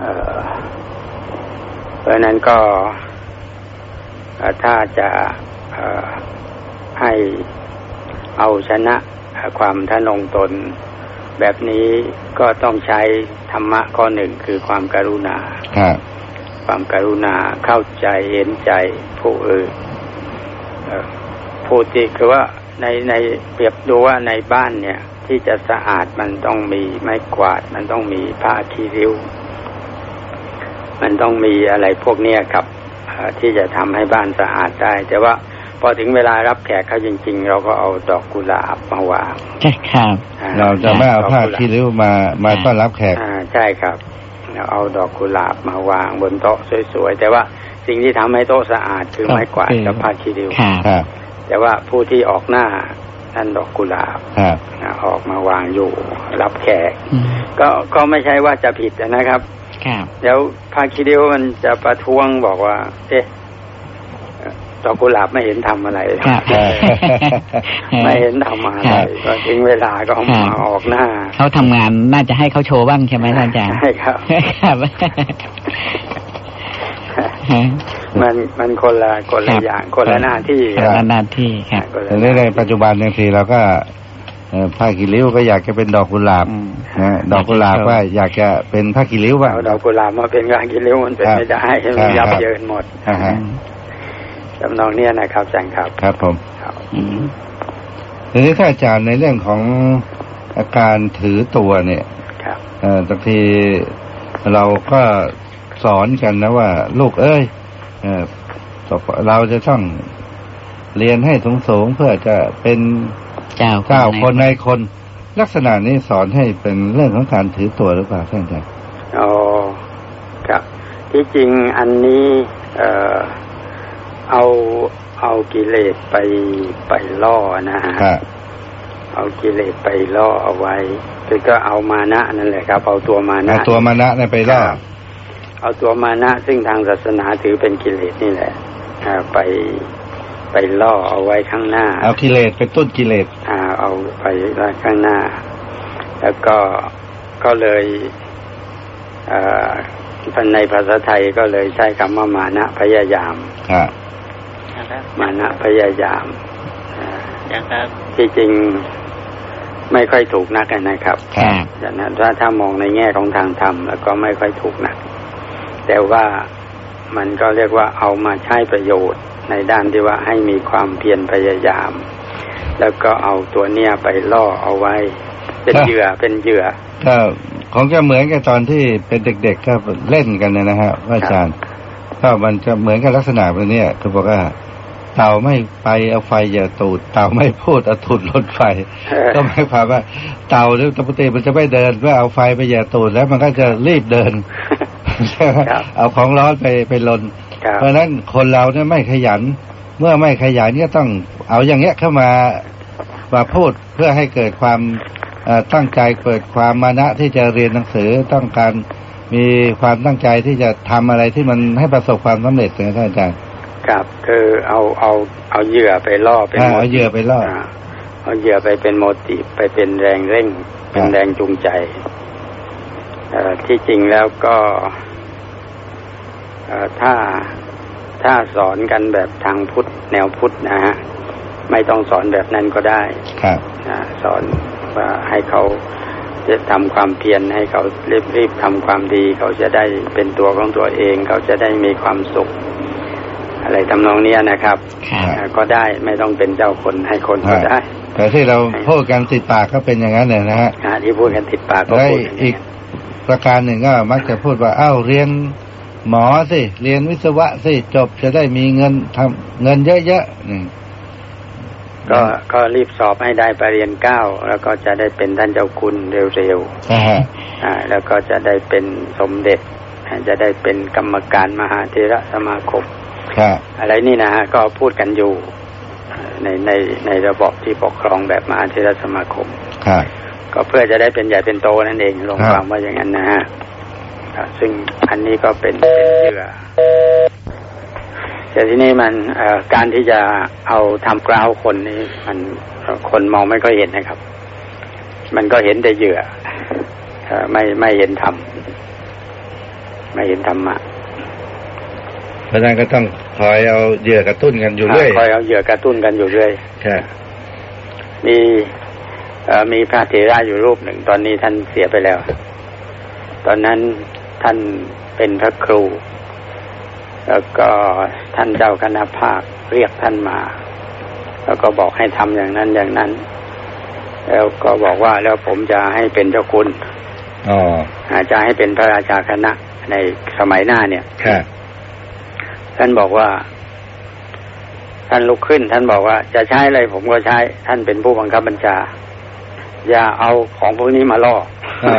เออเพราะนั้นก็ถ้าจะให้เอาชนะความทะนงตน แบบนี้ก็ต้องใช้ธรรมะข้อหนึ่งคือความการุณาความการุณาเข้าใจเห็นใจผู้อื่นผู้ที่คือว่าในในเปรียบดูว่าในบ้านเนี่ย ที่จะสะอาดมันต้องมีไม้กวาด มันต้องมีผ้าคีริ้ว มันต้องมีอะไรพวกเนี้ยครับที่จะทำให้บ้านสะอาดได้ แต่ว่าพอถึงเวลารับแขกเขาจริง ๆ เราก็เอาดอกกุหลาบมาวางใช่ครับ เราจะไม่เอาผ้าคีริ้วมามาต้อนรับแขกอ่าใช่ครับเราเอาดอกกุหลาบมาวางบนโต๊ะสวยๆแต่ว่าสิ่งที่ทำให้โต๊ะสะอาดคือไม้กวาดกับผ้าคีริ้วแต่ว่าผู้ที่ออกหน้านั่นดอกกุหลาบออกมาวางอยู่ รับแขกก็ก็ไม่ใช่ว่าจะผิดนะครับ เดี๋ยวพาคิดิวมันจะประท้วงบอกว่า เอ๊ะดอกกุหลาบไม่เห็นทำอะไร ไม่เห็นทำอะไรก็ถึงเวลาก็มาออกหน้า เขาทำงานน่าจะให้เขาโชว์บ้างใช่ไหมท่านอาจารย์ใช่ครับมันมันคนละคนละอย่างคนละหน้าที่คนละหน้าที่ครับในในปัจจุบันบางทีเราก็ผ้ากิริ้วก็อยากจะเป็นดอกกุหลาบนะ ดอกกุหลาบว่าอยากจะเป็นผ้ากิริ้วว่าดอกกุหลาบมาเป็นงานกิริ้วมันเป็นไม่ได้มันยับเยินหมดจำนองเนี้ยนะครับอาจารย์ครับครับผมทีนี้ถ้าอาจารย์ในเรื่องของอาการถือตัวเนี่ยครับบางทีเราก็สอนกันนะว่า ลูกเอ้ยเราจะต้องเรียนให้สูงสูงเพื่อจะเป็นเจ้าเจ้าคนในคน ลักษณะนี้สอนให้เป็นเรื่องของการถือตัวหรือเปล่าท่านอาจารย์อ๋อครับ ที่จริงอันนี้เอ่อเอาเอากิเลสไปไปล่อนะฮะเอากิเลสไปล่อเอาไว้คือก็เอามานะนั่นแหละครับ เอาตัวมานะตัวมานะไปล่อเอาตัวมานะซึ่งทางศาสนาถือเป็นกิเลสนี่แหละไป ไปล่อเอาไว้ข้างหน้า เอากิเลสเป็นต้นกิเลสอ่า เอาไปไว้ข้างหน้า แล้วก็ก็เลยอ่าในภาษาไทยก็เลยใช้คำว่ามานะพยายามมานะพยายามที่จริงไม่ค่อยถูกนักนะครับดังนั้นถ้าถ้ามองในแง่ของทางธรรมแล้วก็ไม่ค่อยถูกนัก แต่ว่ามันก็เรียกว่าเอามาใช้ประโยชน์ ในด้านที่ว่าให้มีความเพียรพยายาม แล้วก็เอาตัวเนี้ยไปล่อเอาไว้ เป็นเหยื่อเป็นเหยื่อก็ของจะเหมือนกับตอนที่เป็นเด็กๆก็เล่นกันนะฮะอาจารย์ก็มันจะเหมือนกับลักษณะแบบนี้คือบอกว่าเต่าไม่ไปเอาไฟอย่าตูดเต่าไม่พูดเอาตูดลดไฟ ก็หมายความว่า เต่าหรือตปกติมันจะไม่เดินเพื่อเอาไฟไปอย่าตูดแล้วมันก็จะรีบเดิน เอาของร้อนไปไปลน เพราะนั้นคนเราเนี่ยไม่ขยัน เมื่อไม่ขยันก็ต้องเอาอย่างเงี้ยเข้ามามาพูดเพื่อให้เกิดความตั้งใจเกิดความมานะที่จะเรียนหนังสือต้องการมีความตั้งใจที่จะทำอะไรที่มันให้ประสบความสำเร็จนะท่านอาจารย์ครับ คือเอาเอาเอาเหยื่อไปล่อเป็นเอาเหยื่อไปล่อเอาเหยื่อไปเป็นโมติไปเป็นแรงเร่ง เป็นแรงจูงใจที่จริงแล้วก็ ถ้าถ้าสอนกันแบบทางพุทธแนวพุทธนะฮะไม่ต้องสอนแบบนั้นก็ได้ครับสอนว่าให้เขาจะทำความเพียรให้เขารีบรีบทำความดี เขาจะได้เป็นตัวของตัวเอง เขาจะได้มีความสุข อะไรทำนองนี้นะครับก็ได้ไม่ต้องเป็นเจ้าคนให้คนก็ได้ แต่ที่เราพูดกันติดปากก็เป็นอย่างนั้นเลยนะฮะที่พูดกันติดปากก็พูดอีกประการหนึ่งก็มักจะพูดว่าเอ้าเรียน หมอสิ เรียนวิศวะสิ จบจะได้มีเงินทำเงินเยอะๆนี่ก็ก็รีบสอบให้ได้ไปเรียนเก้า แล้วก็จะได้เป็นท่านเจ้าคุณเร็วๆอ่าแล้วก็จะได้เป็นสมเด็จ จะได้เป็นกรรมการมหาเทระสมาคมอะไรนี่นะฮะ ก็พูดกันอยู่ในในในระบบที่ปกครองแบบมหาเทระสมาคมก็เพื่อจะได้เป็นใหญ่เป็นโตนั่นเองลงความว่าอย่างนั้นนะฮะ ซึ่งอันนี้ก็เป็นเป็นเหยื่อแต่ที่นี้มันการที่จะเอาทำกราวคนนี้มันคนมองไม่ก็เห็นนะครับ มันก็เห็นแต่เหยื่อไม่ไม่เห็นทไม่เห็นธรรมะเพราะฉะนั้นก็ต้องคอยเอาเหยื่อกระตุ้นกันอยู่เรื่อยคอยเอาเหยื่อกระตุ้นกันอยู่เรื่อยค่ะมีเอ่อมีพระเถระอยู่รูปหนึ่งตอนนี้ท่านเสียไปแล้ว ตอนนั้น ท่านเป็นพระครู แล้วก็ท่านเจ้าคณะภาคเรียกท่านมา แล้วก็บอกให้ทำอย่างนั้นอย่างนั้น แล้วก็บอกว่าแล้วผมจะให้เป็นเจ้าคุณอ๋ออาจจะให้เป็นพระราชาคณะในสมัยหน้าเนี่ยค่ะท่านบอกว่า ท่านลุกขึ้น ท่านบอกว่าจะใช้อะไรผมก็ใช้ ท่านเป็นผู้บังคับบัญชา อย่าเอาของพวกนี้มาล่ออ๋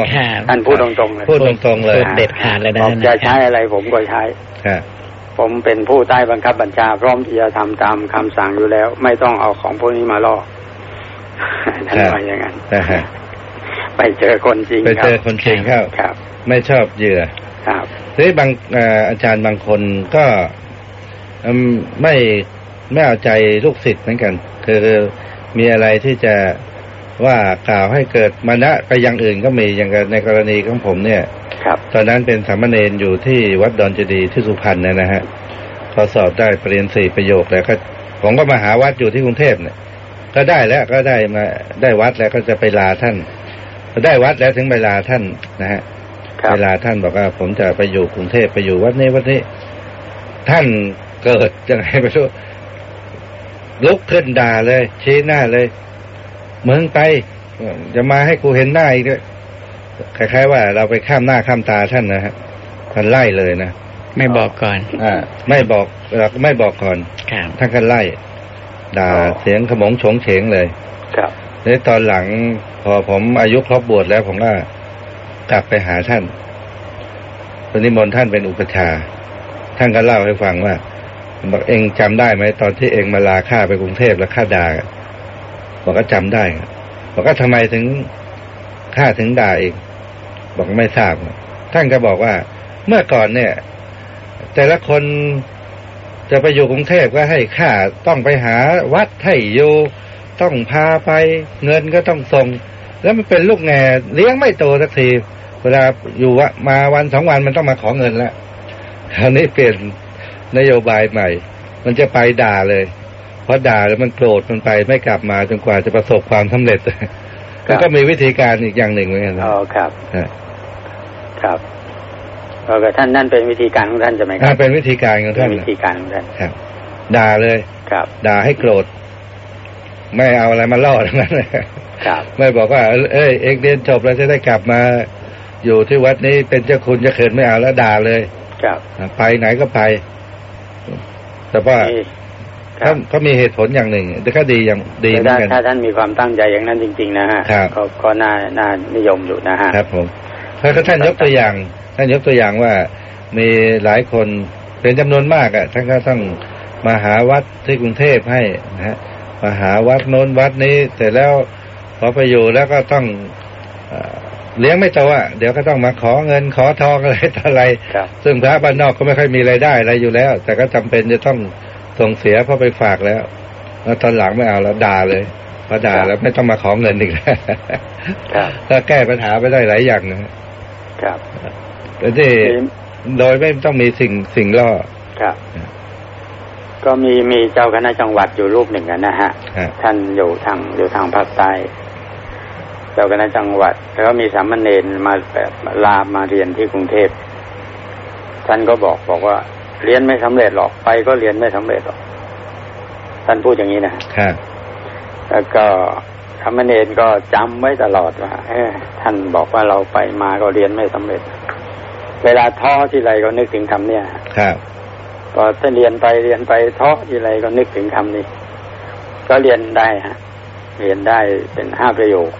อค่ะท่านพูดตรงๆเลยพูดตรงๆเลยพูดเด็ดขาดเลยนะบอกท่านจะใช้อะไรผมก็ใช้ค่ะผมเป็นผู้ใต้บังคับบัญชา พร้อมที่จะทำตามคำสั่งอยู่แล้ว ไม่ต้องเอาของพวกนี้มาล่อท่านว่าอย่างนั้นนะฮะไปเจอคนจริงไปครัเจอคนจริงเข้าครับ ไม่ชอบเหยื่อครับทีนี้บางเอ่ออาจารย์บางคนก็อืมไม่ไม่เอาใจลูกศิษย์เหมือนกัน คือมีอะไรที่จะ ว่ากล่าวให้เกิดมานะไปอยังอื่นก็มีอย่างกับในกรณีของผมเนี่ย ครับ ตอนนั้นเป็นสามเณรอยู่ที่วัดดอนเจดีย์ที่สุพรรณเนยนะฮะพอสอบได้ปรริญญาสี่ประโยคแล้วก็ผมก็มาหาวัดอยู่ที่กรุงเทพเนี่ย ก็ได้แล้วก็ได้มาได้วัดแล้วก็จะไปลาท่านพอได้วัดแล้วถึงไปลาท่านนะฮะครับเวลาท่านบอกว่า ผมจะไปอยู่กรุงเทพไปอยู่วัดนี้วัดนี้ ท่านเกิดยังไงไม่รู้ลุกขึ้นด่าเลย ชี้หน้าเลย มึงไปจะมาให้กูเห็นหน้าอีกด้วยคล้ายๆว่าเราไปข้ามหน้าข้ามตาท่านนะฮะท่านไล่เลยนะไม่บอกก่อน อ่า ไม่บอกเราก็ไม่บอกก่อนครับท่านก็ไล่ด่าอ๋อเสียงขโมงโฉงเฉงเลย ครับแล้วตอนหลังพอผมอายุครบบวชแล้วผมก็กลับไปหาท่านตอนนี้มนต์ท่านเป็นอุปชฌาย์ท่านก็เล่าให้ฟังว่าบอกเองจำได้ไหมตอนที่เองมาลาข้าไปกรุงเทพแล้วข้าด่า บอกก็จำได้ครับบอกก็ทำไมถึงข้าถึงด่าเองบอกไม่ทราบ ท่านก็บอกว่า เมื่อก่อนเนี่ย แต่ละคนจะไปอยู่กรุงเทพก็ให้ข้าต้องไปหาวัดให้อยู่ต้องพาไปเงินก็ต้องส่ง แล้วมันเป็นลูกแง่เลี้ยงไม่โตสักทีเวลาอยู่วะมาวันสองวันมันต้องมาขอเงินแล้วคราวนี้เปลี่ยนนโยบายใหม่ มันจะไปด่าเลย พราะด่าแล้วมันโกรธมันไปไม่กลับมาจนกว่าจะประสบความสำเร็จแล้วก็มีวิธีการอีกอย่างหนึ่งเหมือนกันนะอ๋อครับฮะครับเออท่านนั่นเป็นวิธีการของท่านใช่ไหมคอ่ารับเป็นวิธีการของเป็ท่านนวิธีการของท่านครับ ด่าเลยครับ ด่าให้โกรธ ไม่เอาอะไรมาล่อทั้งนั้นเลยครับ ไม่บอกว่า เอ้ยเอกเรียนจบแล้วจะได้กลับมาอยู่ที่วัดนี้เป็นเจ้าคุณจะเขินไม่เอาแล้วด่าเลย ครับ ไปไหนก็ไป แต่ว่า นี่คเขารับเขามีเหตุผลอย่างหนึ่งแต่ก็ดีอย่างดีเหมือถ้านกันถ้าท่านมีความตั้งใจอย่างนั้นจริง ๆ นะฮะครับก็ก็น่าน่านิยมอยู่นะฮะครับผมเพราะท่านยกตัวอย่าง ท่านยกตัวอย่างว่ามีหลายคนเป็นจำนวนมากอะท่านก็ต้องมาหาวัดที่กรุงเทพให้นะฮะมาหาวัดโน้นวัดนี้เสร็จแล้วพอไปอยู่แล้วก็ต้องเอ่อเลี้ยงไม่โตอะเดี๋ยวก็ต้องมาขอเงินขอทองอะไรต่ออะไรครับซึ่งพระบ้านนอกก็ไม่ค่อยมีรายได้อะไรอยู่แล้ว แต่ก็จำเป็นจะต้อง ส่งเสียเพราะไปฝากแล้ว แล้วตอนหลังไม่เอาแล้วด่าเลยพอด่าแล้วไม่ต้องมาขอเงินอีกแล้วครับก็แก้ปัญหาไปได้หลายอย่างนะฮะครับแต่ที่โดยไม่ต้องมีสิ่งสิ่งล่อครับ ก็มีมีเจ้าคณะจังหวัดอยู่รูปหนึ่งอะนะฮะฮะ ท่านอยู่ทางอยู่ทางภาคใต้เจ้าคณะจังหวัด แล้วก็มีสามเณรมาแบบลามาเรียนที่กรุงเทพท่านก็บอกบอกว่า เรียนไม่สำเร็จหรอกไปก็เรียนไม่สำเร็จหรอกท่านพูดอย่างนี้นะค่ะแล้วก็สามเณรก็จำไว้ตลอดว่าเออท่านบอกว่าเราไปมาก็เรียนไม่สำเร็จ เวลาท้อที่ไรก็นึกถึงคำเนี่ยครับพอถ้าเรียนไปเรียนไปท้อที่ไรก็นึกถึงคำนี้ ก็เรียนได้ฮะเรียนได้เป็นห้าประโยค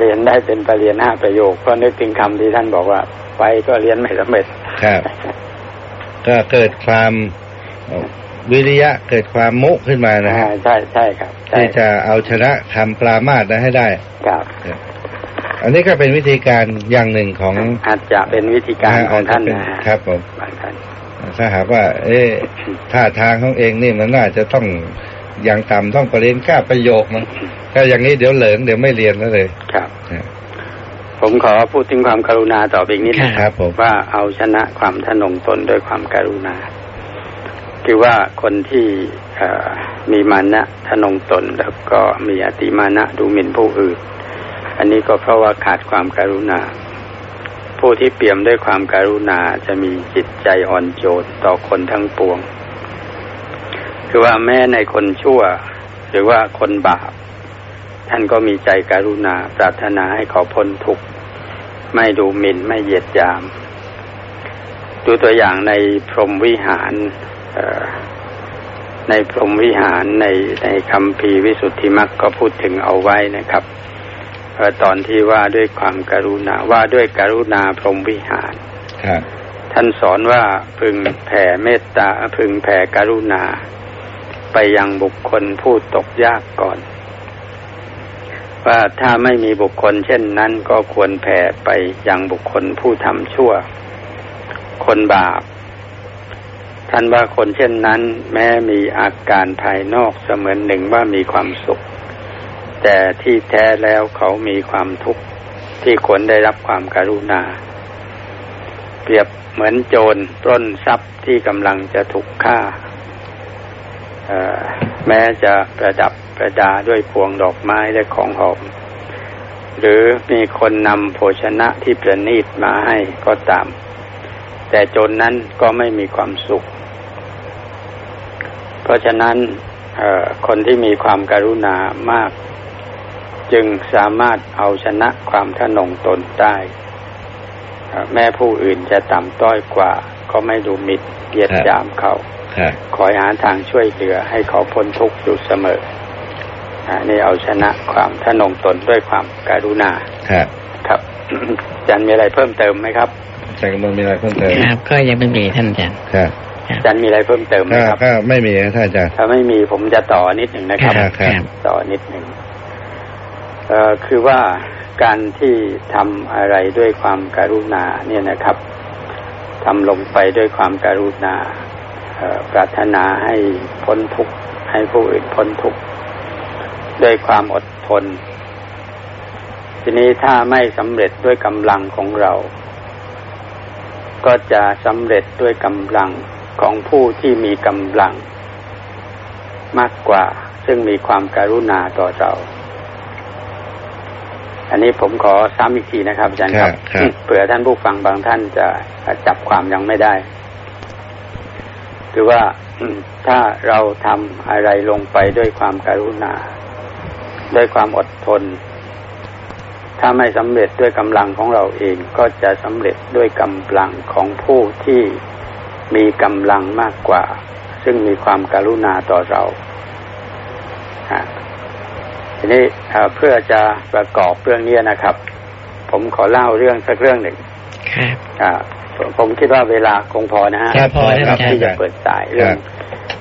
เรียนได้เป็นไปเรียนห้าประโยค ก็นึกถึงคำที่ท่านบอกว่า ไปก็เรียนไม่สำเร็จครับ ก็เกิดความวิริยะเกิดความมุขึ้นมานะฮะอ่าใช่ใช่ครับใช่ที่จะเอาชนะคำปรามาสนะให้ได้ครับอันนี้ก็เป็นวิธีการอย่างหนึ่งของอาจจะเป็นวิธีการของท่านนะฮะครับผมบางท่านถ้าหากว่า เอ๊ะท่าทางของเองนี่มันน่าจะต้องอย่างต่ำต้องประเรียนเก้าประโยคมั้งถ้าอย่างนี้เดี๋ยวเหลิงเดี๋ยวไม่เรียนแล้วเลยครับนะ ผผมขอพูดถึงความกรุณาต่อไปอีกนิดค่ะนะครับผมว่าเอาชนะความทะนงตนด้วยความกรุณา คือว่าคนที่เอ่อมีมานะทะนงตนแล้วก็มีอติมานะดูหมิ่นผู้อื่น อันนี้ก็เพราะว่าขาดความกรุณา ผู้ที่เปี่ยมด้วยความการุณาจะมีจิตใจอ่อนโยนต่อคนทั้งปวง คือว่าแม้ในคนชั่ว หรือว่าคนบาปท่านก็มีใจการุณาปรารถนาให้เขาพ้นทุกข์ ไม่ดูหมิ่นไม่เหยียดหยาม ดูตัวอย่างในพรหมวิหารเอ่อในพรหมวิหารในในคำพีร์วิสุทธิมรรคก็พูดถึงเอาไว้นะครับเอ่อตอนที่ว่าด้วยความการุณาว่าด้วยการุณาพรหมวิหารครับท่านสอนว่าพึงแผ่เมตตาพึงแผ่กรุณา ไปยังบุคคลผู้ตกยากก่อน ว่าถ้าไม่มีบุคคล เช่นนั้นก็ควรแผ่ไปยังบุคคลผู้ทำชั่ว คนบาป ท่านว่าคนเช่นนั้น แม้มีอาการภายนอกเสมือนหนึ่งว่ามีความสุข แต่ที่แท้แล้วเขามีความทุกข์ที่ควรได้รับความการุณา เปรียบเหมือนโจรปล้นทรัพย์ที่กำลังจะถูกฆ่าแม้จะประดับ ประดาด้วยพวงดอกไม้และของหอม หรือมีคนนำโภชนะที่ประณีตมาให้ก็ตาม แต่โจรนนั้นก็ไม่มีความสุข เพราะฉะนั้นเอ่อคนที่มีความการุณามาก จึงสามารถเอาชนะความทะนงตนได้แม่ผู้อื่นจะต่ำต้อยกว่า ก็ไม่ดูหมิดเหยียดหยามเขาครับคอยหาทางช่วยเหลือให้เขาพ้นทุกข์อยู่เสมออั นนี่เอาชนะความทะนงตนด้วยความการุณาครับครับอาจันมีอะไรเพิ่มเติมไหมครับอาจารย์กำลังมีอะไรเพิ่มเติมครับ ก็ยังไม่มีท่านอาจารย์ครับครับอาจันมีอะไรเพิ่มเติมไหมก็ครับก็ไม่มีนะท่านอาจารย์ถ้าไม่มีผมจะต่อนิดหนึ่งนะครับครับครับต่อนิดหนึ่งเอ่อคือว่าการที่ทำอะไรด้วยความการุณา เนี่ยนะครับทำลงไปด้วยความการุณาเอ่อปรารถนาให้พ้นทุกข์ให้ผู้อื่นพ้นทุกข์ ด้วยความอดทน ทีนี้ถ้าไม่สำเร็จด้วยกำลังของเรา ก็จะสำเร็จด้วยกำลังของผู้ที่มีกำลัง มากกว่าซึ่งมีความการุณาต่อเรา อันนี้ผมขอซ้ำอีกทีนะครับอาจารย์ครับครับครับเผื่อท่านผู้ฟังบางท่านจะจับความยังไม่ได้คือว่าอืมถ้าเราทำอะไรลงไปด้วยความการุณา ด้วยความอดทน ถ้าไม่สำเร็จด้วยกำลังของเราเองก็จะสำเร็จด้วยกำลังของผู้ที่มีกำลังมากกว่า ซึ่งมีความการุณาต่อเราฮะทีนี้เอ่อเพื่อจะประกอบเรื่องนี้นะครับ ผมขอเล่าเรื่องสักเรื่องหนึ่งครับอ่าผมผมคิดว่าเวลาคงพอนะฮะครับพอแล้วครับอาจารย์ที่จะเปิดสายเรื่อง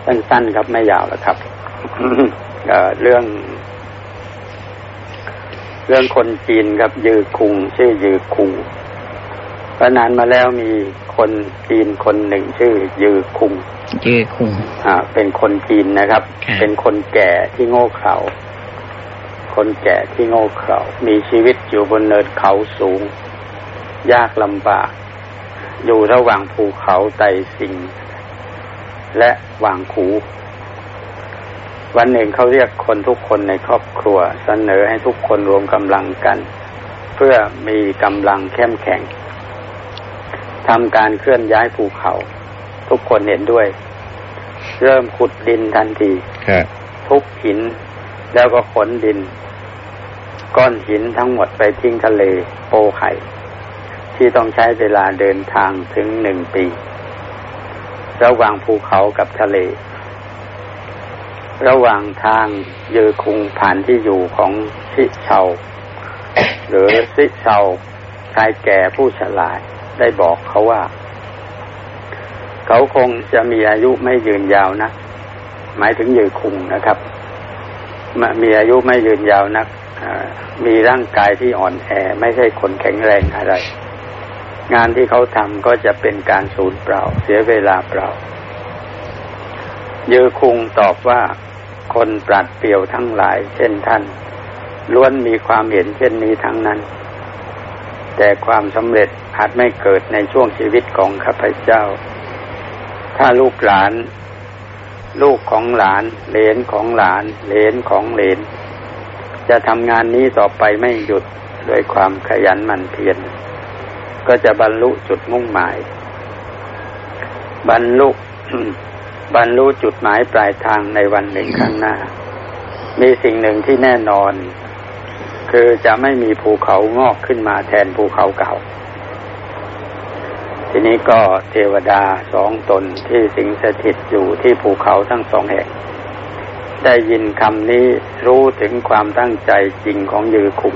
สั้นๆครับไม่ยาวแล้วครับเอ่อเรื่อง เรื่องคนจีนครับยือคุง ชื่อยือคุงเพราะนานมาแล้วมีคนจีนคนหนึ่งชื่อ ยือคุง ยือคุง อ่า เป็นคนจีนนะครับครับ เป็นคนแก่ที่โง่เขลาคนแก่ที่โง่เขลามีชีวิตอยู่บนเนินเขาสูง ยากลำบาก อยู่ระหว่างภูเขาไต่สิง และหว่างขู วันหนึ่งเขาเรียกคนทุกคนในครอบครัว เสนอให้ทุกคนรวมกำลังกัน เพื่อมีกำลังเข้มแข็งทำการเคลื่อนย้ายภูเขา ทุกคนเห็นด้วย เริ่มขุดดินทันทีครับทุบหินแล้วก็ขนดิน ก้อนหินทั้งหมดไปทิ้งทะเลโปไข่ ที่ต้องใช้เวลาเดินทางถึงหนึ่งปี ระหว่างภูเขากับทะเล ระหว่างทางเยือคุงผ่านที่อยู่ของชิเชาหรือซิเชาชายแก่ผู้ฉลาดได้บอกเขาว่า เขาคงจะมีอายุไม่ยืนยาวนะหมายถึงยือคุงนะครับมมีอายุไม่ยืนยาวนักมีร่างกายที่อ่อนแอไม่ใช่คนแข็งแรงอะไร งานที่เขาทำก็จะเป็นการสูญเปล่า เสียเวลาเปล่า เยอคุงตอบว่าคนปราดเปรียวทั้งหลาย เช่นท่าน ล้วนมีความเห็นเช่นนี้ทั้งนั้น แต่ความสำเร็จอาจไม่เกิดในช่วงชีวิตของข้าพเจ้า ถ้าลูกหลาน ลูกของหลานเหลนของหลานเหลนของเหลน จะทำงานนี้ต่อไปไม่หยุดด้วยความขยันหมั่นเพียรก็จะบรรลุจุดมุ่งหมาย บรรลุ บรรลุจุดหมายปลายทางในวันหนึ่งข้างหน้า มีสิ่งหนึ่งที่แน่นอน คือจะไม่มีภูเขางอกขึ้นมาแทนภูเขาเก่า ทีนี้ก็เทวดาสองตนที่สิงสถิตอยู่ที่ภูเขาทั้งสองแห่ง ได้ยินคำนี้รู้ถึงความตั้งใจจริงของยือคุม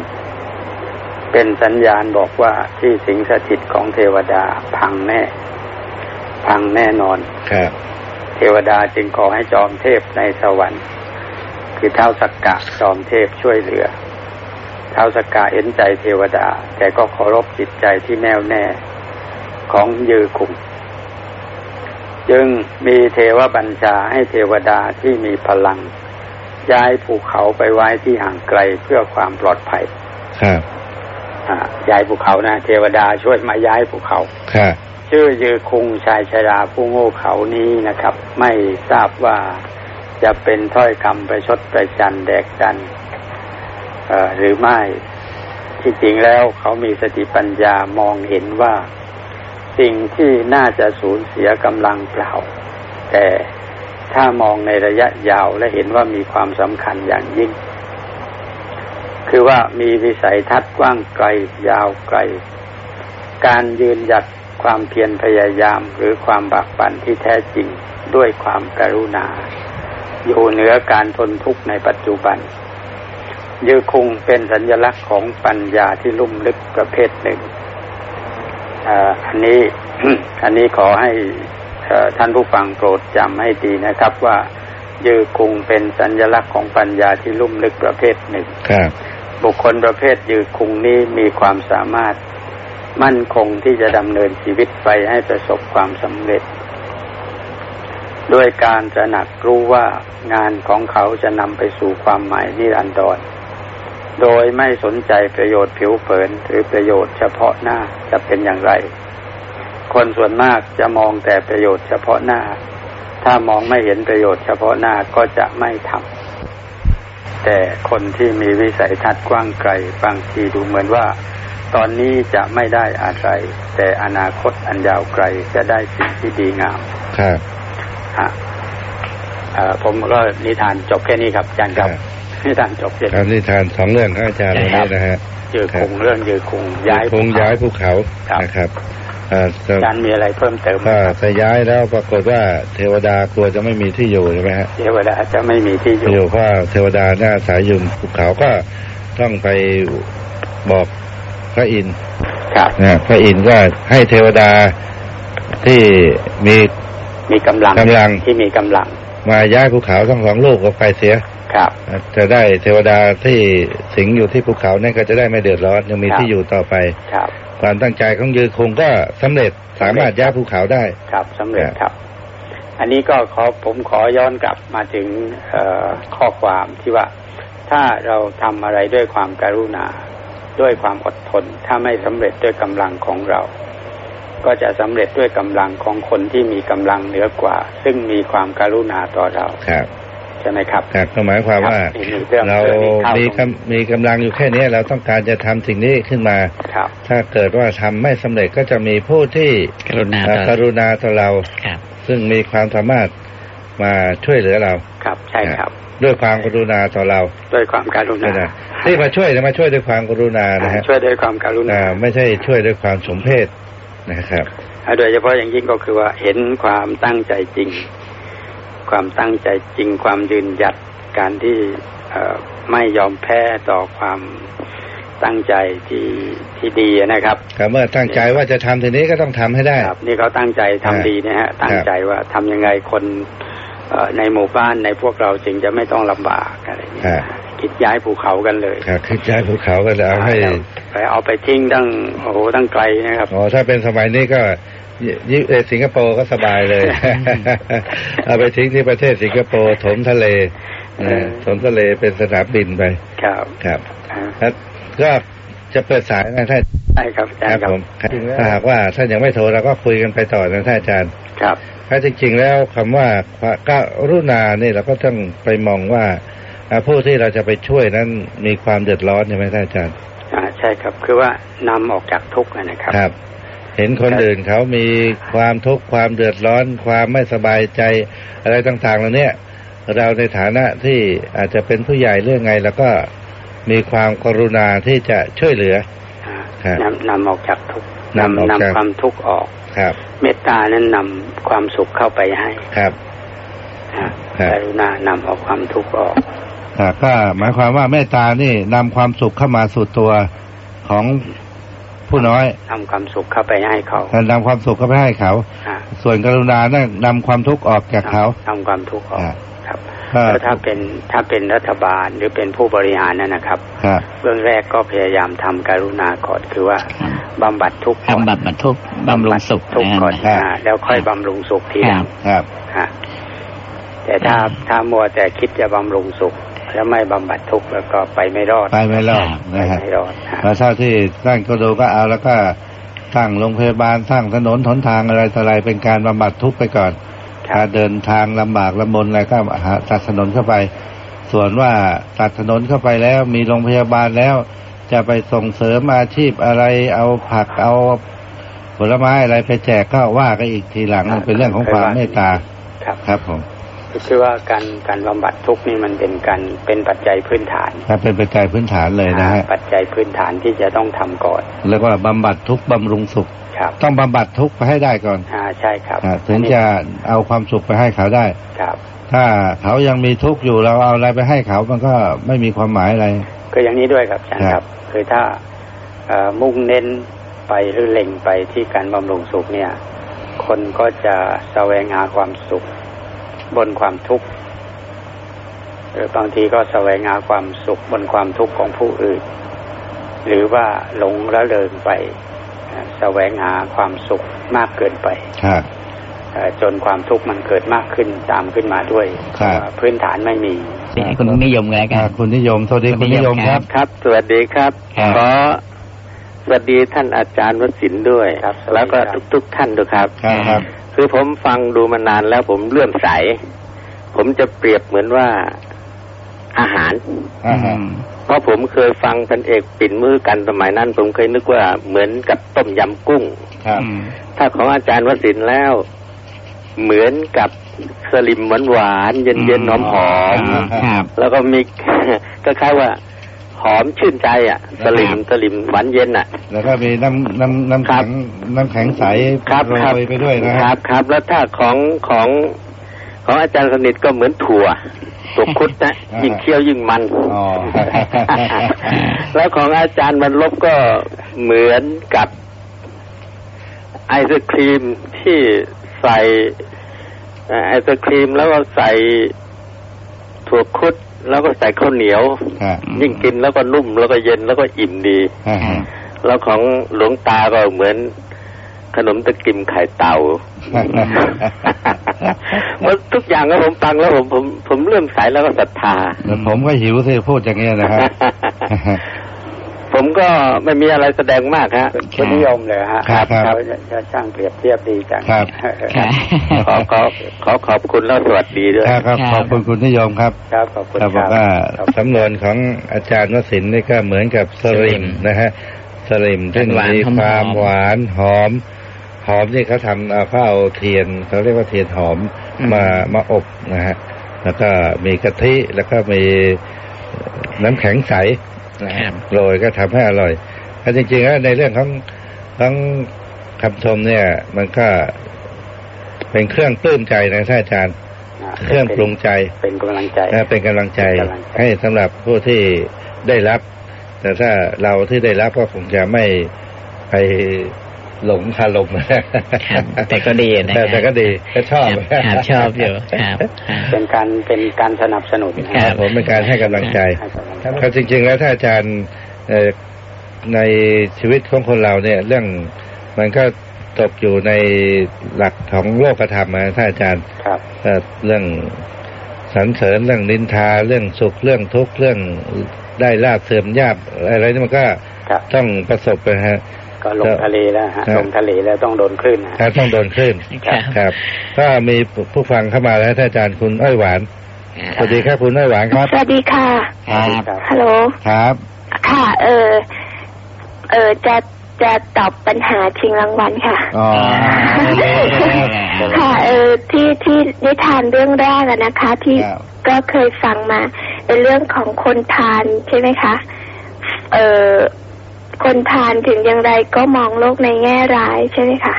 เป็นสัญญาณบอกว่าที่สิงสถิตของเทวดาพังแน่ พังแน่นอนครับ เทวดาจึงขอให้จอมเทพในสวรรค์ คือเท้าสักกะจอมเทพช่วยเหลือ เท้าสักกะเห็นใจเทวดา แต่ก็เคารพจิตใจที่แน่วแน่ของยือคุมจึงมีเทวบัญชาให้เทวดาที่มีพลัง ย้ายภูเขาไปไว้ที่ห่างไกลเพื่อความปลอดภัยครับอ่าย้ายภูเขานะเทวดาช่วยมาย้ายภูเขาครับ ชื่อยือคุงชายชราผู้โง่เขานี้นะครับ ไม่ทราบว่าจะเป็นถ้อยคำประชดประจันแดกดันหรือไม่ที่จริงแล้วเขามีสติปัญญามองเห็นว่า สิ่งที่น่าจะสูญเสียกำลังเปล่า แต่ถ้ามองในระยะยาวและเห็นว่ามีความสำคัญอย่างยิ่ง คือว่ามีวิสัยทัศน์กว้างไกลยาวไกล การยืนหยัด ความเพียรพยายามหรือความบากบั่นที่แท้จริงด้วยความกรุณา อยู่เหนือการทนทุกข์ในปัจจุบัน ยือคงเป็นสัญลักษณ์ของปัญญาที่ลุ่มลึกประเภทหนึ่งอาอันนี้อันนี้ขอให้เอ่อท่านผู้ฟังโปรดจำให้ดีนะครับว่ายือคงเป็นสัญลักษณ์ของปัญญาที่ลุ่มลึกประเภทหนึ่งครับบุคคลประเภทยือคุงนี้มีความสามารถ มั่นคงที่จะดำเนินชีวิตไปให้ประสบความสำเร็จ ด้วยการตระหนักรู้ว่างานของเขาจะนำไปสู่ความหมายนิรันดรโดยไม่สนใจประโยชน์ผิวเผินหรือประโยชน์เฉพาะหน้าจะเป็นอย่างไร คนส่วนมากจะมองแต่ประโยชน์เฉพาะหน้า ถ้ามองไม่เห็นประโยชน์เฉพาะหน้าก็จะไม่ทำแต่คนที่มีวิสัยทัศน์กว้างไกลบางทีดูเหมือนว่า ตอนนี้จะไม่ได้อะไร แต่อนาคตอันยาวไกลจะได้สิ่งที่ดีงามครับฮะเอ่อผมก็นิทานจบแค่นี้ครับอาจารย์ครับ นิทานจบแค่ครับนี้นิทานสองเรื่องครับอาจารย์วันนี้นะฮะยือคงเรื่องยือคงย้ายคงย้ายภูเขาครับนะครับอ่าจะอาจารย์มีอะไรเพิ่มเติมไหมถ้าครับจะย้ายแล้วปรากฏว่าเทวดากลัวจะไม่มีที่อยู่ใช่ไหมฮะเทวดาจะไม่มีที่อที่ยู่อยู่เพราะเทวดาหน้าสายอยู่ภูเขาก็ต้องไปบอกพ ระอินทร์ครับนะพระอินทร์ก็ให้เทวดาที่มีมีกำลังกำลังที่มีกำลัง มาย้ายภูเขาทั้งสองลูกออกไปเสียครับ จะได้เทวดาที่สิงอยู่ที่ภูเขาเนี่ยก็จะได้ไม่เดือดร้อนยังมีครับที่อยู่ต่อไปครับความตั้งใจของยืนคงก็สำเร็จสามารถย้ายภูเขาได้ครับสำเร็จครับครับ อันนี้ก็ขอผมขอย้อนกลับมาถึงเอ่อข้อความที่ว่าถ้าเราทำอะไรด้วยความการุณา ด้วยความอดทน ถ้าไม่สำเร็จด้วยกำลังของเรา ก็จะสำเร็จด้วยกำลังของคนที่มีกำลังเหนือกว่า ซึ่งมีความการุณาต่อเราครับใช่ไหมครับครับก็หมายความว่าครับอีกหนึ่งเรื่องเราเรื่องนี้เข้ามีตรงกำมีกำลังอยู่แค่นี้เราต้องการจะทำสิ่งนี้ขึ้นมาครับถ้าเกิดว่าทำไม่สำเร็จก็จะมีผู้ที่กรุณาเอ่อต่อกรุณาต่อเราครับ ซึ่งมีความสามารถมาช่วยเหลือเราครับ ใช่ครับ ด้วยความกรุณาต่อเรา ด้วยความการุณานะที่มาช่วยนะมาช่วยด้วยความกรุณานะฮะช่วยด้วยความการุณาอ่าไม่ใช่ช่วยด้วยความสมเพศนะครับอ่าโดยเฉพาะอย่างยิ่งก็คือว่าเห็นความตั้งใจจริง ความตั้งใจจริง ความยืนหยัดการที่เอ่อไม่ยอมแพ้ต่อความตั้งใจที่ที่ดีนะครับก็เมื่อตั้งใจว่าจะทำทีนี้ก็ต้องทำให้ได้ครับนี่เขาตั้งใจทำครับดีนะฮะตั้งใจว่าทำยังไงคนเอ่อ ในหมู่บ้านในพวกเราจึงจะไม่ต้องลำบากอะไรอย่างเงี้ยคิดย้ายภูเขากันเลยครับขึ้นย้ายภูเขาก็จะเอาให้ไปเอาไปทิ้งตั้งโอ้โหตั้งไกลนะครับอ๋อถ้าเป็นสมัยนี้ก็ยิยิเอ่อสิงคโปร์ก็สบายเลย เอาไปทิ้งที่ประเทศสิงคโปร์ถมทะเลเออนะถมทะเลเป็นสนามบินไป ครับ ครับอ่าแล้วก็จะเปิดสายนะท่าน ใช่ครับอาจารย์ครับผมถ้าหากว่าท่านยังไม่โทรเราก็คุยกันไปต่อนะท่านอาจารย์ครับถ้าจริงๆแล้วคำว่าการุณาเนี่ยเราก็ต้องไปมองว่าอ่าผู้ที่เราจะไปช่วยนั้นมีความเดือดร้อนใช่ไหมท่านอาจารย์อ่าใช่ครับ คือว่านำออกจากทุกข์นะครับครับ เห็นคนอื่นเขามีความทุกข์ความเดือดร้อน ความไม่สบายใจอะไรต่างๆเหล่านี้เราในฐานะที่อาจจะเป็นผู้ใหญ่เรื่องไง แล้วก็มีความกรุณาที่จะช่วยเหลือครับ นำนำออกจากทุกข์นำออกจากนำความทุกข์ออกครับ เมตตานั้นนำความสุขเข้าไปให้ครับฮะครับกรุณานำเอาความทุกข์ออกอ่าก็หมายความว่าเมตตานี่นำความสุขเข้ามาสู่ตัวของผู้น้อยทำความสุขเข้าไปให้เขานำความสุขเข้าไปให้เขาฮะส่วนกรุณานั่นนำความทุกข์ออกจากเขาทำความทุกข์ออกอ่า ครับก็แล้วถ้าเป็นถ้าเป็นรัฐบาลหรือเป็นผู้บริหารนั่นนะครับครับเบื้องแรกก็พยายามทำการุณาก่อนคือว่าบำบัดทุกข์ก่อนบำบัดบรรทุกข์บำรุงสุขทุกข์ก่อนครับอ่าแล้วค่อยบำรุงสุขทีหลังครับฮะแต่ถ้าถ้ามัวแต่คิดจะบำรุงสุขแล้วไม่บำบัดทุกข์แล้วก็ไปไม่รอด ไปไม่รอดไปนะฮะไม่รอดฮะแล้วเท่าที่ท่านก็ดูก็เอาแล้วก็สร้างโรงพยาบาลสร้างถนนหนทางอะไรต่ออะไรเป็นการบำบัดทุกข์ไปก่อนครั ถ้าบเดินทางลำบากลำบนอะไรก็หาตัดถนนเข้าไป ส่วนว่าตัดถนนเข้าไปแล้วมีโรงพยาบาลแล้ว จะไปส่งเสริมอาชีพอะไรเอาผักเอาผลไม้อะไรไปแจกก็ว่ากันอีกทีหลังมันเป็นเรื่องของความเมตตาครับครับผม คือว่าการการบำบัดทุกข์นี่มันเป็นการเป็นปัจจัยพื้นฐานถ้าเป็นปัจจัยพื้นฐานเลยนะฮะปัจจัยพื้นฐานที่จะต้องทำก่อนแล้วก็บำบัดทุกข์บำรุงสุขครับต้องบำบัดทุกข์ไปให้ได้ก่อนอ่าใช่ครับอ่าถึงจะเอาความสุขไปให้เขาได้ครับ ถ้าเขายังมีทุกข์อยู่เราเอาอะไรไปให้เขามันก็ไม่มีความหมายอะไรก็อย่างนี้ด้วยครับอาจารย์ครับครับคือถ้าเอ่อมุ่งเน้นไปหรือเล็งไปที่การบำรุงสุขเนี่ย คนก็จะแสวงหาความสุข บนความทุกข์หรือบางทีก็แสวงหาความสุขบนความทุกข์ของผู้อื่น หรือว่าหลงละเลงไปเอ่อแสวงหาความสุขมากเกินไปครับเอ่อจนความทุกข์มันเกิดมากขึ้นตามขึ้นมาด้วยครับเพาะว่าพื้นฐานไม่มีให้คุณนิยมกันแล้วกัอ่านคุณนิยมสวัสดีคุณนิยมครับครับ สวัสดีครับครับขอสวัสดีท่านอาจารย์วสินทร์ด้วยครับแล้วก็สวัสดีครับทุก ๆ ท่านด้วยครับ ครับครับคือผมฟังดูมานานแล้วผมเลื่อมใส ผมจะเปรียบเหมือนว่าอาหารอ่าฮะเพราะผมเคยฟังพันเอกปิ่นมือกันสมัยนั้น ผมเคยนึกว่าเหมือนกับต้มยำกุ้งครับถ้าของอาจารย์วสินทร์แล้ว เหมือนกับสลิมหวานหวานๆเย็นเย็นหอมหอมๆครับแล้วก็มีก็คล้ายว่า หอมชื่นใจอะสลิมสลิมหวานเย็นอะ แล้วก็มีน้ำน้ำน้ำครัแข็บงน้ำแข็งใสครับโรครับยไปด้วยนะคฮะรับ ครับ แล้วถ้าของของของอาจารย์สนิทก็เหมือนถั่วตัวคุดนะยิ่งเคี้ยวยิ่งมันอ๋อแล้วของอาจารย์มันลบก็เหมือนกับไอศครีมที่ใส่เอ่อไอศครีมแล้วก็ใส่ถั่วคุด แล้วก็ใส่ข้าวเหนียวครับยิ่งกินแล้วก็นุ่มแล้วก็เย็นแล้วก็อิ่มดีอ่าฮะแล้วของหลวงตาก็เหมือนขนมตะกิมไข่เต่ามันทุกอย่างก็ผมฟังแล้วผมผมผมเริ่อมใสแล้วก็ศรัทธาแล้วผมก็หิวสิพูดอย่างเงี้ยนะครับ ผมก็ไม่มีอะไรแสดงมากฮะคุณนิยมเลยฮะครับครับเขาจะจะช่างเปรียบเทียบดีจังครับครับขอขอขอขอบคุณแล้วสวัสดีด้วยครับครับครับขอบคุณคุณนิยมครับ ครับขอบคุณเราบคอกรับว่าครับสำนวนของอาจารย์วสินทร์นี่ก็เหมือนกับสลิมนะฮะสลิมซึ่งหวานมีหอมๆความหวานหอมหอมนี่เขาทำเอาเขาเอาเทียนเขาเรียกว่าเทียนหอมมามาอบนะฮะแล้วก็มีกะทิแล้วก็มีน้ำแข็งใส นะครัฮะบโรยก็ทำให้อร่อยแต่จริงๆแล้วในเรื่องของของคำชมเนี่ย มันก็เป็นเครื่องปลื้มใจนะท่านอาจารย์ เครื่องปรุงใจ เป็นกำลังใจนะเป็นกำลังใจเป็นกำลังใจ ให้สำหรับผู้ที่ได้รับ แต่ถ้าเราที่ได้รับก็คงจะไม่ไป หลงคารมครับแต่ก็ดีนะแต่แต่ก็ดีก็ชอบครับครับชอบอยู่ครับครับเป็นการเป็นการสนับสนุนคครัรับบผมเป็นการให้กำลังใจให้กำลังใจครับจริง ๆ แล้วถ้าอาจารย์เอ่อในชีวิตของคนเราเนี่ย เรื่องมันก็ตกอยู่ในหลักของโลกธรรมนะท่านอาจารย์ครับเอ่อเรื่องสรรเสริญเรื่องนินทาเรื่องสุขเรื่องทุกข์เรื่องได้ลาบเสื่อมยาบอะไรนี่มันก็ครับต้องประสบไปฮะ ก็ลงทะเลแล้วฮะครับลงทะเลแล้วต้องโดนคลื่นนะครัฮะบต้องโดนคลื่นครับครับก็มีผู้ฟังเข้ามาแล้วท่านอาจารย์คุณอ้อยหวานสวัสดีครับคุณอ้อยหวานครับ สวัสดีค่ะครับครับฮัลโหลครับ ค่ะ เออเออจะจะตอบปัญหาชิงรางวัลค่ะอ๋อค่ะ เออที่ที่นิทานเรื่องแรกอะนะคะ ที่ครับก็เคยฟังมาเป็นเรื่องของคนทานใช่ไหมคะ เออ คนทานถึงอย่างไรก็มองโลกในแง่ร้ายใช่ไหมคะ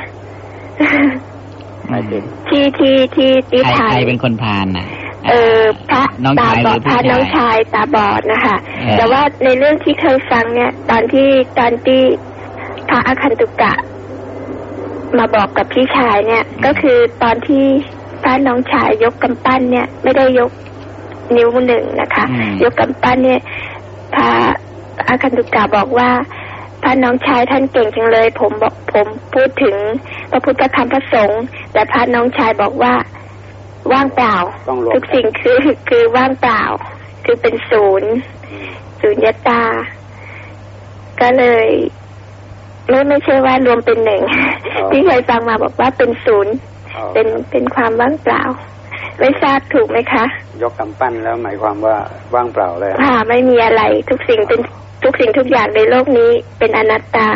หมายถึงที่ที่ที่นิใครทานใครเป็นคนพานน่ะเออพระน้องตาชายบหอรือดพระพี่น้องชายชายตาบอดนะคะเออแต่ว่าในเรื่องที่เคยฟังเนี่ย ตอนที่ตอนที่พระอาคันตุกะ มาบอกกับพี่ชายเนี่ย ก็คือตอนที่พระน้องชายยกกำปั้นเนี่ย ไม่ได้ยกนิ้วหนึ่งนะคะอืมยกกำปั้นเนี่ยพระอาคันตุกะบอกว่า พระน้องชายท่านเก่งจังเลย ผมบอกผมพูดถึงพระพุทธธรรมพระสงฆ์แต่พระน้องชายบอกว่าว่างเปล่าต้องรวมทุกสิ่งคือคือว่างเปล่า คือเป็นศูนย์ศูนย์ยตา ก็เลยไม่ไม่ใช่ว่ารวมเป็นหนึ่งอ๋อที่เคยฟังมาบอกว่าเป็นศูนย์อ๋อเป็นเป็นความว่างเปล่า ไม่ทราบถูกไหมคะ ยกกำปั้นแล้วหมายความว่าว่างเปล่าเลยค่ะไม่มีอะไรทุกสิ่งเป็นทุกสิ่งทุกอย่างในโลกนี้เป็นอนัตตา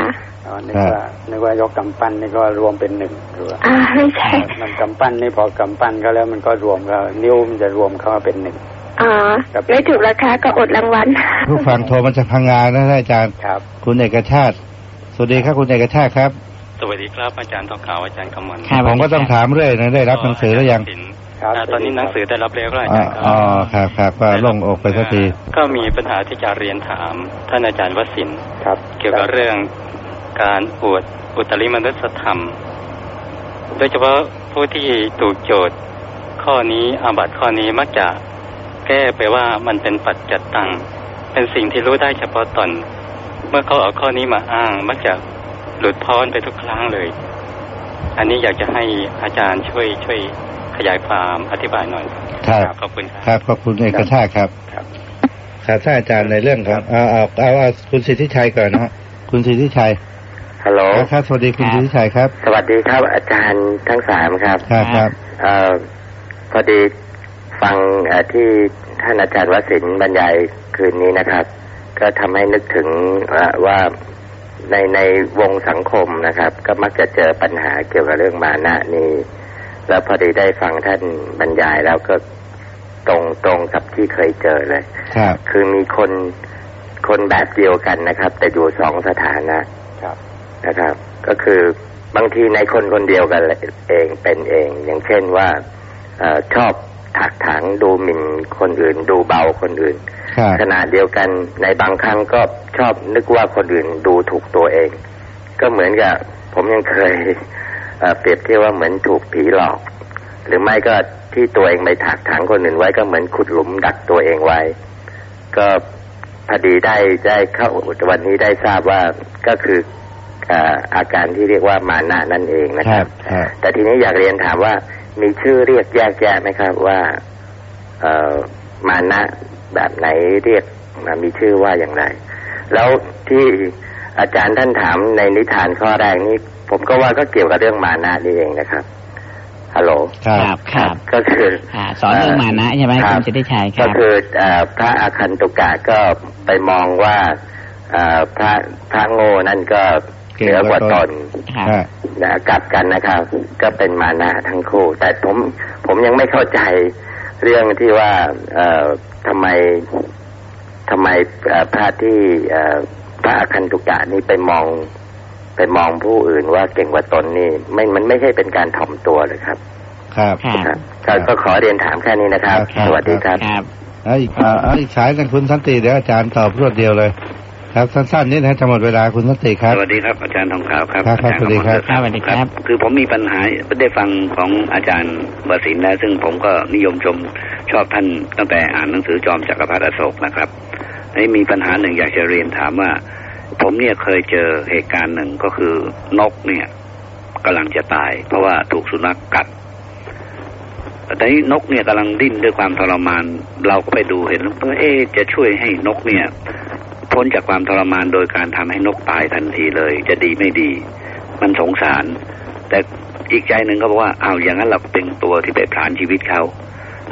อ๋อนึกว่านึกว่ายกกำปั้นนี่ก็รวมเป็นหนึ่งหรือว่าอ่าไม่ใช่ มันกำปั้นนี่พอกำปั้นเขาแล้วมันก็รวมก็นิ้วมันจะรวมเข้ามาเป็นหนึ่งอ๋อครับไม่ถูกราคาก็อดรางวัลผู้ฟังโทรมาจากพังงานนะท่านอาจารย์ครับ คุณเอกชาติ สวัสดีครับคุณเอกชาติครับ สวัสดีครับอาจารย์ทองขาวอาจารย์กำมลครับผมก็ต้องถามเรื่อยนะได้รับหนังสือหรือยัง ครับอ่าตอนนี้หนังสือได้รับแล้วก็อาอ๋อจารย์คอ๋อรับครับครับก็โล่งอกไปสักทีก็มีปัญหาที่จะเรียนถามท่านอาจารย์วสินทร์ครับ เกี่ยวกับเรื่องการอวดอุตริมนุสธรรม โดยเฉพาะผู้ที่ถูกโจทย์ข้อนี้อาบัติข้อนี้มักจะแก้ไปว่ามันเป็นปัจจัตตังเป็นสิ่งที่รู้ได้เฉพาะตน เมื่อเขาเอาข้อนี้มาอ้าง มักจะหลุดพ้นไปทุกครั้งเลย อันนี้อยากจะให้อาจารย์ช่วยช่วย ขยายความอธิบายหน่อยครับขอบคุณครับครับขอบคุณเอกชาติครับครับครับท่านอาจารย์ในเรื่องของเอาเอาเอาเอาคุณสิทธิชัยก่อนนะฮะคุณสิทธิชัยฮัลโหลครับสวัสดีคุณครับสิทธิชัยครับ สวัสดีครับอาจารย์ทั้งสามครับครับครับเอ่อพอดีฟังเอ่อที่ท่านอาจารย์วสินทร์บรรยายคืนนี้นะครับ ก็ทำให้นึกถึงเอ่อว่าในในวงสังคมนะครับ ก็มักจะเจอปัญหาเกี่ยวกับเรื่องมานะนี้ แล้วพอดีได้ฟังท่านบรรยายแล้วก็ตรงตรงกับที่เคยเจอเลยครับคือมีคนคนแบบเดียวกันนะครับ แต่อยู่สองสถานะครับนะครับ ก็คือบางทีในคนคนเดียวกันเองเป็นเอง อย่างเช่นว่าเออชอบถักถางดูหมิ่นคนอื่น ดูเบาคนอื่นครับขณะเดียวกันในบางครั้งก็ชอบนึกว่าคนอื่นดูถูกตัวเอง ก็เหมือนกับ ผมยังเคย เอ่อเปรียบเทียบว่าเหมือนถูกผีหลอก หรือไม่ก็ที่ตัวเองไปถักถางคนอื่นไว้ก็เหมือนขุดหลุมดักตัวเองไว้ ก็พอดีได้ได้เข้าวันนี้ได้ทราบว่าก็คือเอ่ออาการที่เรียกว่ามานะนั่นเองนะคครัรับบครับ แต่ทีนี้อยากเรียนถามว่ามีชื่อเรียกแยกแยะไหมครับว่าเอ่อมานะแบบไหนเรียกมามีชื่อว่าอย่างไร แล้วที่อาจารย์ท่านถามในนิทานข้อแรกนี้ ผมก็ว่าก็เกี่ยวกับเรื่องมานะนี่เองนะครับฮัลโหลครับครับก็คืออ่าสอนเรื่องมานะใช่ไหมรับคุณสิทธิชัยคก็รับคือเอ่อพระอาคันตุกะก็ไปมองว่าเอ่อพระพระโง่นั่นก็เหนือกว่าตนครับครับนะกลับกันนะครับ ก็เป็นมานะทั้งคู่ แต่ผมผมยังไม่เข้าใจเรื่องที่ว่าเอ่อทำไมทำไมเอ่อพระที่เอ่อพระอาคันตุกะนี่ไปมอง ไปมองผู้อื่นว่าเก่งกว่าตนนี่ไม่มันไม่ใช่เป็นการถ่อมตัวเลยครับ ครับครับครับก็ก็ขอเรียนถามแค่นี้นะครับครับสวัสดีครับครับแล้วอีกอ่าเอาอีกสายหนึงคุณสันติเดี๋ยวอาจารย์ตอบรวดเดียวเลย ครับสั้นๆนิดนะจะหมดเวลาคุณสันติครับสวัสดีครับอาจารย์ทองขาวครับครับครับอาจาย์สวัสดีครับกมลสวัสดีครับ คือผมมีปัญหาได้ฟังของอาจารย์วสินทร์แล้ว ซึ่งผมก็นิยมชมชอบท่านตั้งแต่อ่านหนังสือจอมจักรพรรดิอโศกนะครับนี่มีปัญหาหนึ่งอยากจะเรียนถามว่า ผมเนี่ยเคยเจอเหตุการณ์หนึ่งก็คือนกเนี่ยกำลังจะตาย เพราะว่าถูกสุนัขกัดแต่นี้นกเนี่ยกำลังดิ้นด้วยความทรมาน เราก็ไปดูเห็นแล้วเอ๊จะช่วยให้นกเนี่ย พ้นจากความทรมานโดยการทำให้นกตายทันทีเลย จะดีไม่ดี มันสงสาร แต่อีกใจหนึ่งก็บอกว่าเอาอย่างนั้นเราเป็นตัวที่ไปผลานชีวิตเขา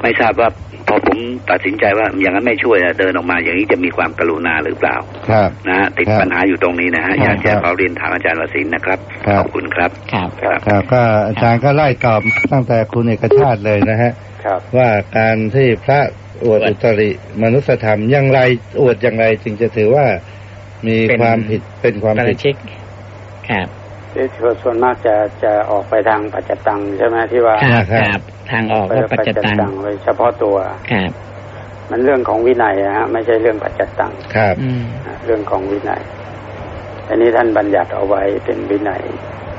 ไม่ทราบว่า พอผมตัดสินใจว่าอย่างนั้นไม่ช่วยอะเดินออกมาอย่างนี้จะมีความกรุณาหรือเปล่าครับนะฮะติดครับปัญหาอยู่ตรงนี้นะฮะครับอยากจะขอเรียนถามอาจารย์วสินทร์นะครับครับขอบคุณครับครับครับครับก็อาจารย์ก็ไล่ตอบตั้งแต่คุณเอกชาติเลยนะฮะครับว่าการที่พระอวดอวดอุตริมนุสธรรมอย่างไรอวดอย่างไรจึงจะถือว่ามีเป็นความผิดเป็นความปาผิราดชิกครับ ที่ส่วนมากจะจะออกไปทางปัจจตังใช่ไหมที่ว่าครับครับครับทางออกก็ปัจจตังไว้เฉพาะตัวครับมันเรื่องของวินัยอะฮะไม่ใช่เรื่องปัจจตังครับอืมนะเรื่องของวินัยอันนี้ท่านบัญญัติเอาไว้เป็นวินัย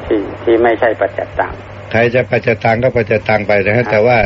ที่ที่ไม่ใช่ปัจจตังใครจะปัจจตังก็ปัจจตังไปนะฮะแต่ว่า